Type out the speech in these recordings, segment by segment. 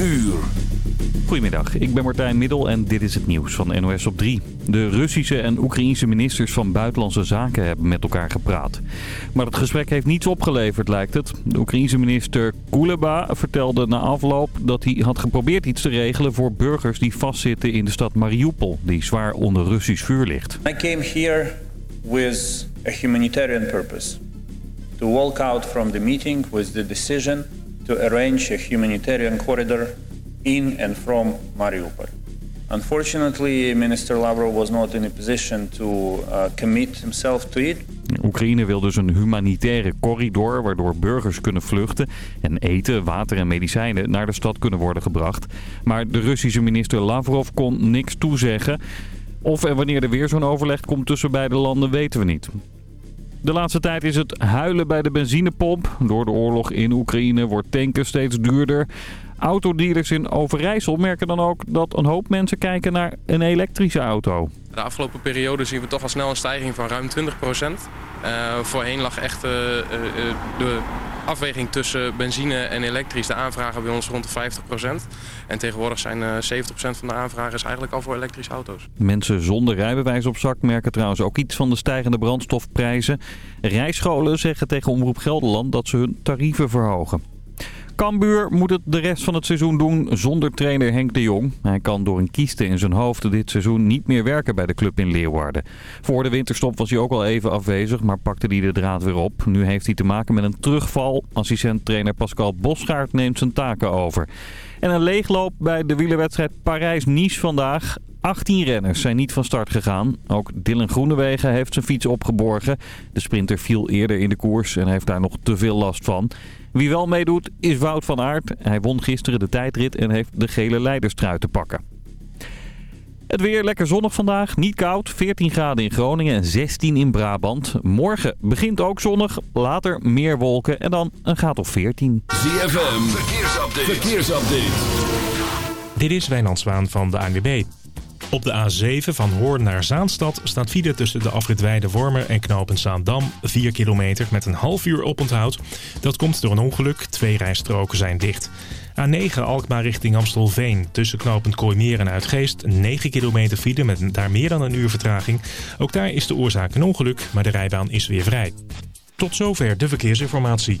uur. Goedemiddag, ik ben Martijn Middel en dit is het nieuws van NOS op 3. De Russische en Oekraïense ministers van Buitenlandse Zaken hebben met elkaar gepraat. Maar het gesprek heeft niets opgeleverd, lijkt het. De Oekraïense minister Kuleba vertelde na afloop dat hij had geprobeerd iets te regelen voor burgers die vastzitten in de stad Mariupol, die zwaar onder Russisch vuur ligt. I came here with a humanitarian purpose. To walk out from the meeting with the decision to arrange a humanitarian corridor in and from Mariupol. Unfortunately, Minister Lavrov was not in a position to uh, commit himself to it. Oekraïne wil dus een humanitaire corridor waardoor burgers kunnen vluchten en eten, water en medicijnen naar de stad kunnen worden gebracht. Maar de Russische minister Lavrov kon niks toezeggen. Of en wanneer er weer zo'n overleg komt tussen beide landen weten we niet. De laatste tijd is het huilen bij de benzinepomp. Door de oorlog in Oekraïne wordt tanken steeds duurder. Autodealers in Overijssel merken dan ook dat een hoop mensen kijken naar een elektrische auto. De afgelopen periode zien we toch al snel een stijging van ruim 20 procent. voorheen lag echt uh, uh, de afweging tussen benzine en elektrisch, de aanvragen bij ons rond de 50 procent. En tegenwoordig zijn 70 procent van de aanvragers eigenlijk al voor elektrische auto's. Mensen zonder rijbewijs op zak merken trouwens ook iets van de stijgende brandstofprijzen. Rijscholen zeggen tegen Omroep Gelderland dat ze hun tarieven verhogen. Cambuur moet het de rest van het seizoen doen zonder trainer Henk de Jong. Hij kan door een kieste in zijn hoofd dit seizoen niet meer werken bij de club in Leeuwarden. Voor de winterstop was hij ook al even afwezig, maar pakte hij de draad weer op. Nu heeft hij te maken met een terugval. Assistent-trainer Pascal Bosgaard neemt zijn taken over. En een leegloop bij de wielerwedstrijd Parijs-Nice vandaag. 18 renners zijn niet van start gegaan. Ook Dylan Groenewegen heeft zijn fiets opgeborgen. De sprinter viel eerder in de koers en heeft daar nog te veel last van. Wie wel meedoet is Wout van Aert. Hij won gisteren de tijdrit en heeft de gele leiderstrui te pakken. Het weer lekker zonnig vandaag, niet koud. 14 graden in Groningen en 16 in Brabant. Morgen begint ook zonnig, later meer wolken en dan een graad of 14. ZFM, verkeersupdate. verkeersupdate. Dit is Wijnand Zwaan van de ANWB. Op de A7 van Hoorn naar Zaanstad staat file tussen de afrit Weide-Wormer en knooppunt Zaandam. 4 kilometer met een half uur oponthoud. Dat komt door een ongeluk. Twee rijstroken zijn dicht. A9 Alkmaar richting Amstelveen. Tussen knooppunt Kooimeer en Uitgeest. 9 kilometer file met daar meer dan een uur vertraging. Ook daar is de oorzaak een ongeluk, maar de rijbaan is weer vrij. Tot zover de verkeersinformatie.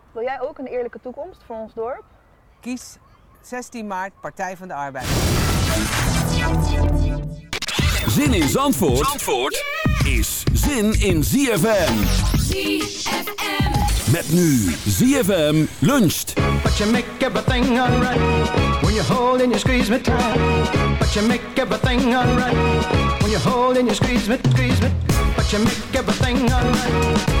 Wil jij ook een eerlijke toekomst voor ons dorp? Kies 16 maart Partij van de Arbeid. Zin in Zandvoort, Zandvoort is zin in ZFM. ZFM. Met nu ZFM luncht. But you make everything alright when you hold and you squeeze me tight. But you make everything alright when you hold and you squeeze me, squeeze me. But you make everything alright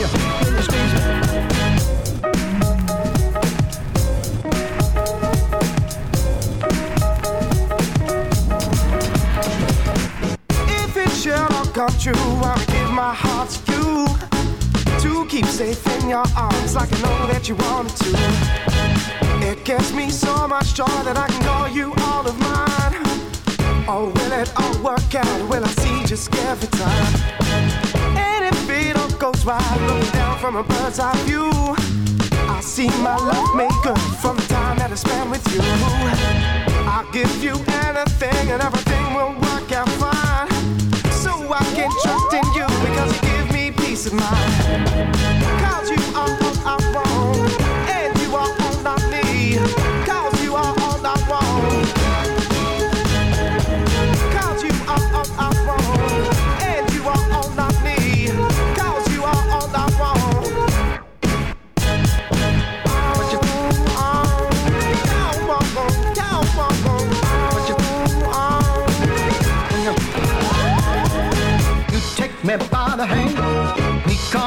You you If it should all come true, I will give my heart to you. To keep safe in your arms like I know that you wanted to. It gives me so much joy that I can call you all of mine. Oh, will it all work out? Will I see just every time? All goes right, looking down from a bird's eye view, I see my love made good from the time that I spend with you. I'll give you anything and everything will work out fine. So I can trust in you because you give me peace of mind. Cause you are all I want,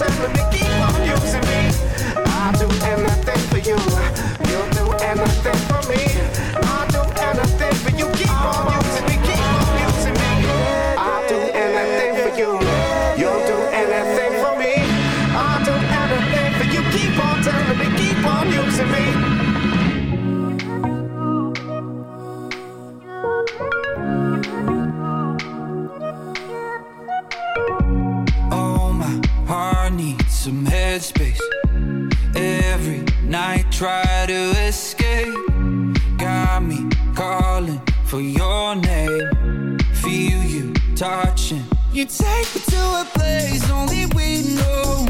Telling me, keep on using me. I'll do anything for you. You'll do anything your name. Feel you touching. You take me to a place only we know.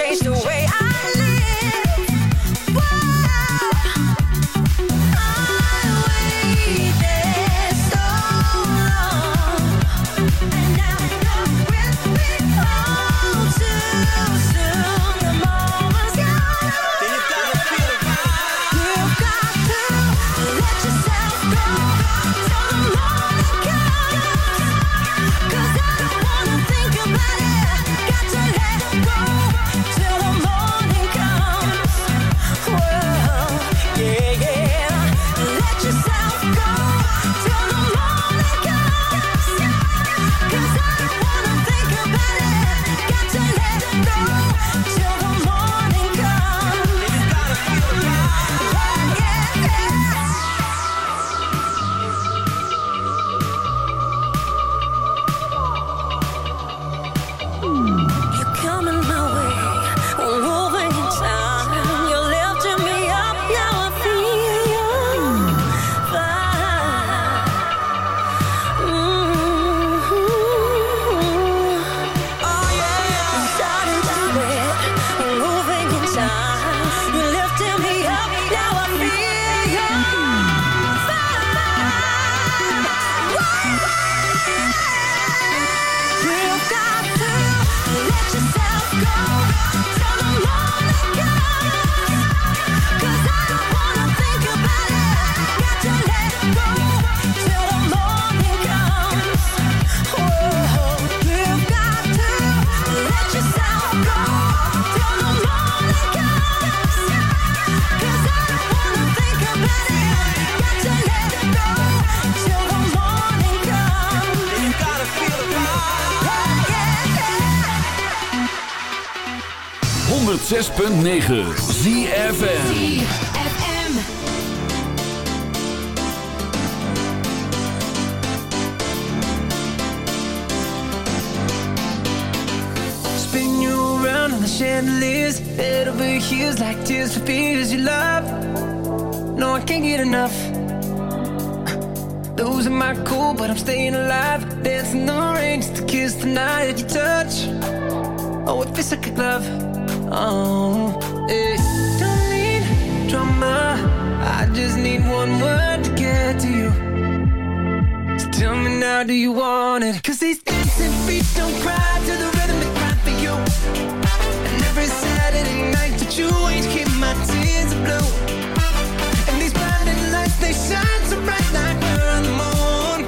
Changed the way I 106.9 ZFM. Spin you around on the chandeliers, head over heels like tears for fears you love. No, I can't get enough. Losing my cool, but I'm staying alive. Dancing in the rain just to kiss the night that you touch. Oh, it feels like a glove. Oh. Don't need drama. I just need one word to get to you. So tell me now, do you want it? Cause these dancing feet don't cry to the rhythm they cry for you. And every Saturday night that you ain't keep my tears blue. And these blinding lights, they shine so bright like we're on the moon.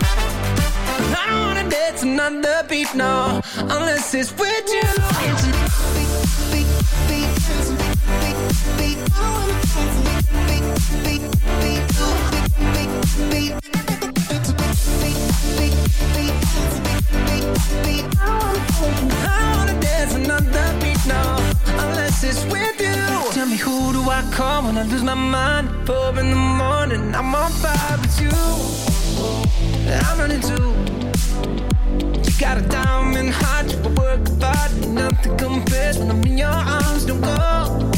I don't wanna dance another beat, no, unless it's with you. Compares. When I'm in your arms. Don't go,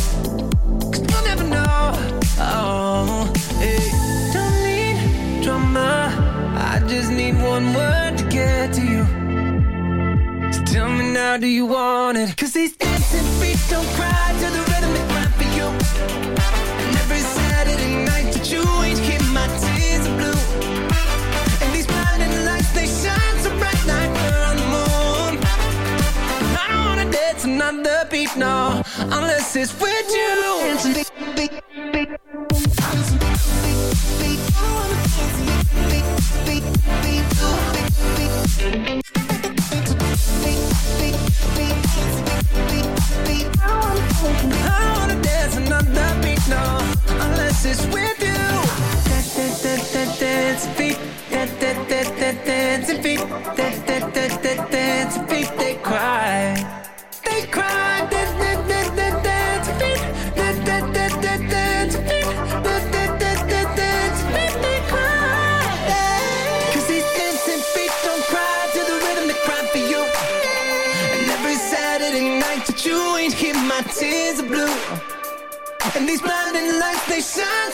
Oh, hey. Don't need drama. I just need one word to get to you. So tell me now, do you want it? Cause these dancing feet don't cry to the rhythm it right for you. And every Saturday night that you ain't keep my tears are blue. And these blinding lights, they shine so bright like we're on the moon. And I don't wanna dance another beat, no, unless it's with you. Dancing unless it's with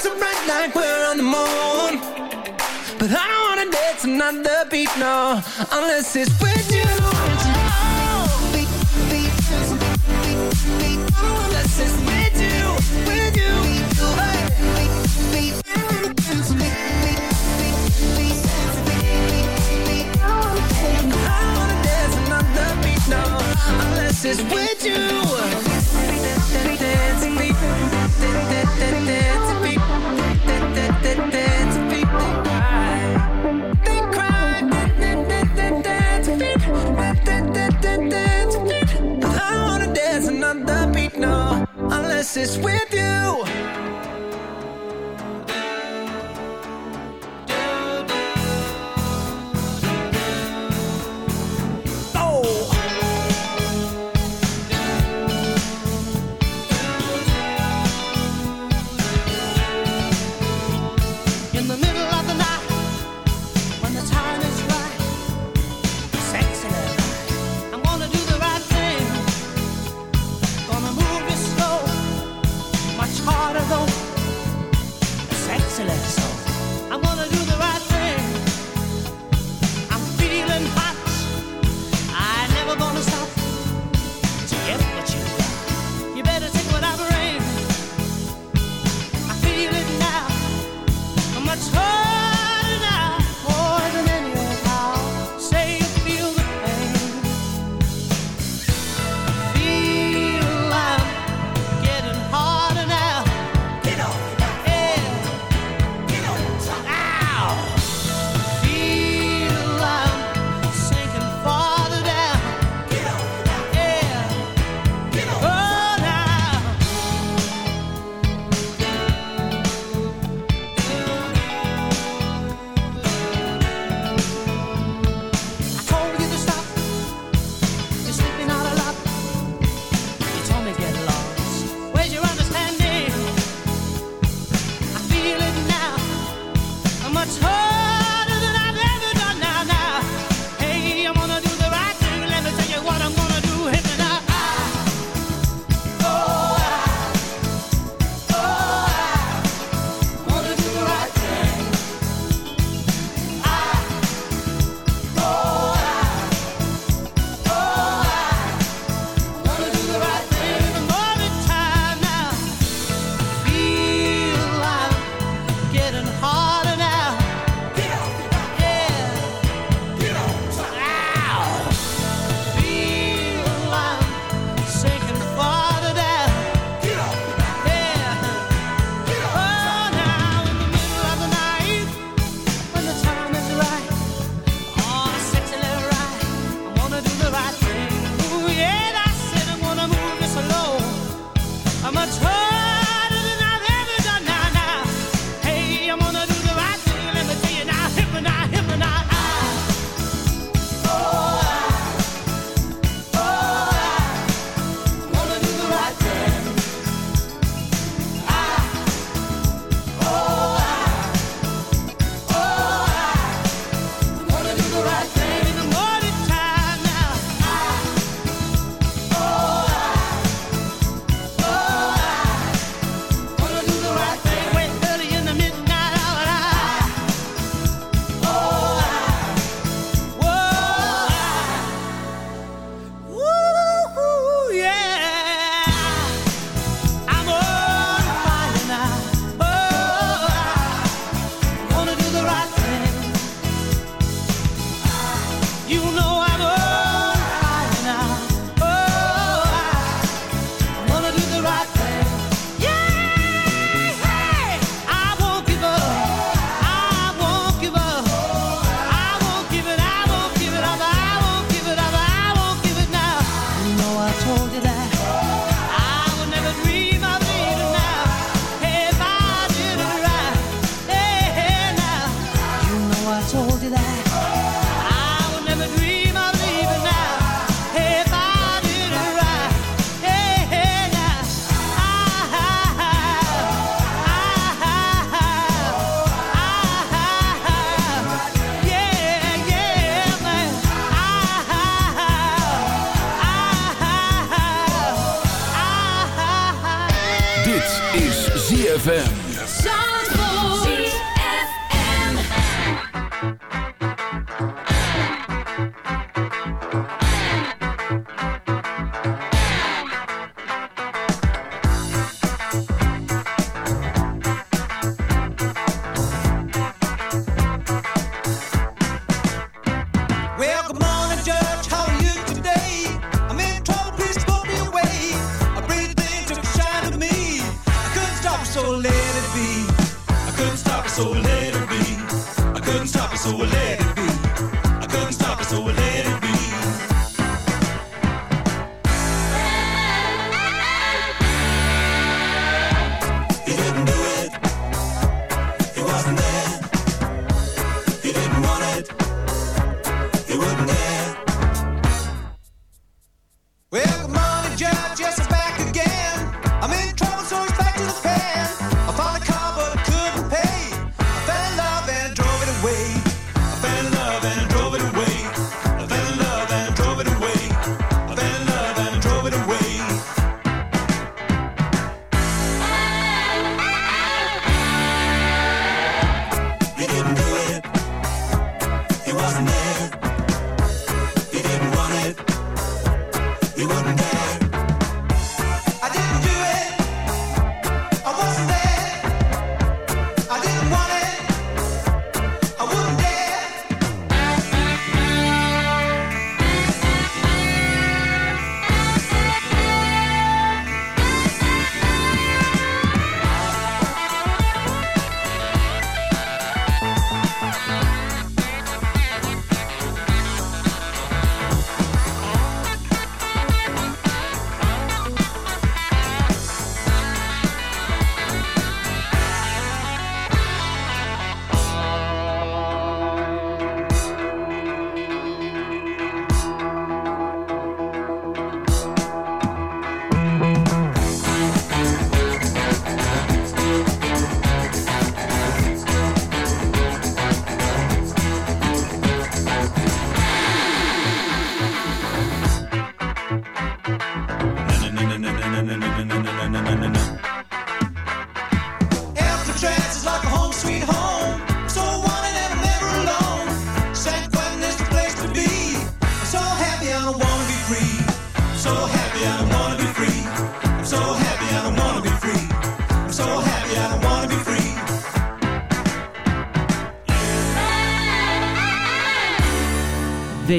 dance around like we're on the moon. But I don't wanna dance another beat, no, unless it's with you. With you. I wanna dance another beat, no, unless it's with you. crisis with you.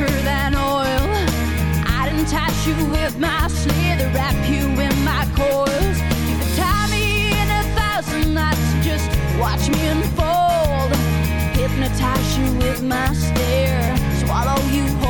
Slicker than oil. I'd entice you with my slither, wrap you in my coils. You could tie me in a thousand knots, just watch me unfold. Hypnotize you with my stare, swallow you whole.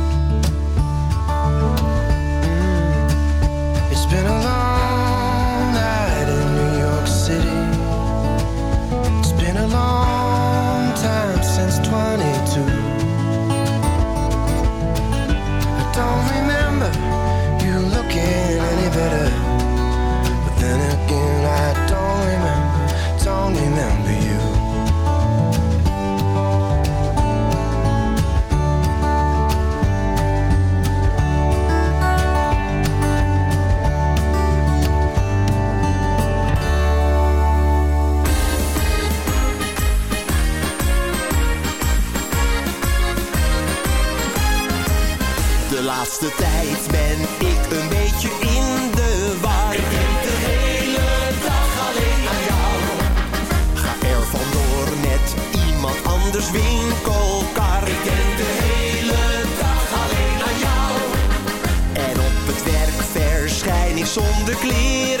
winkelkar. Ik denk de hele dag alleen aan jou. En op het werk verschijn ik zonder kleren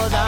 我。